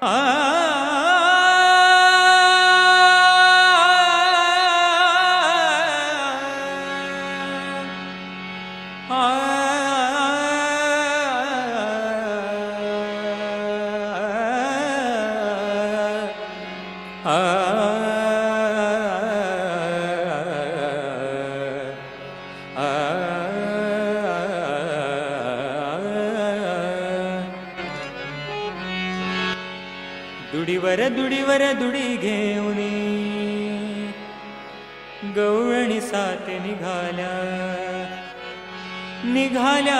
Ah. ದುಡಿವರ ದುಡಿವರ ದುಡಿಗೆವುನಿ गवळणी साते निघाल्या निघाला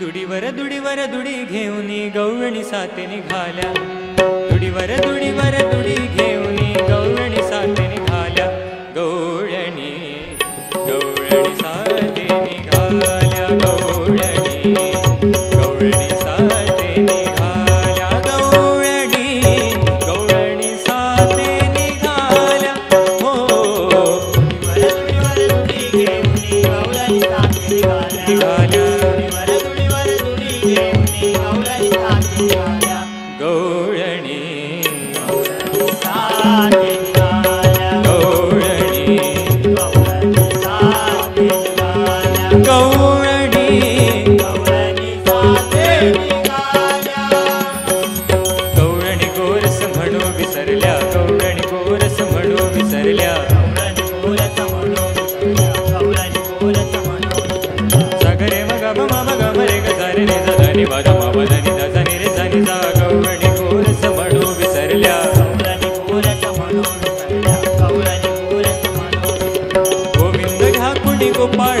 दुडीवर दुडीवर दुडी घेऊन गवळणी साते निघाल्या दुडीवर दुडीवर दुडी घे Oh गोपाळ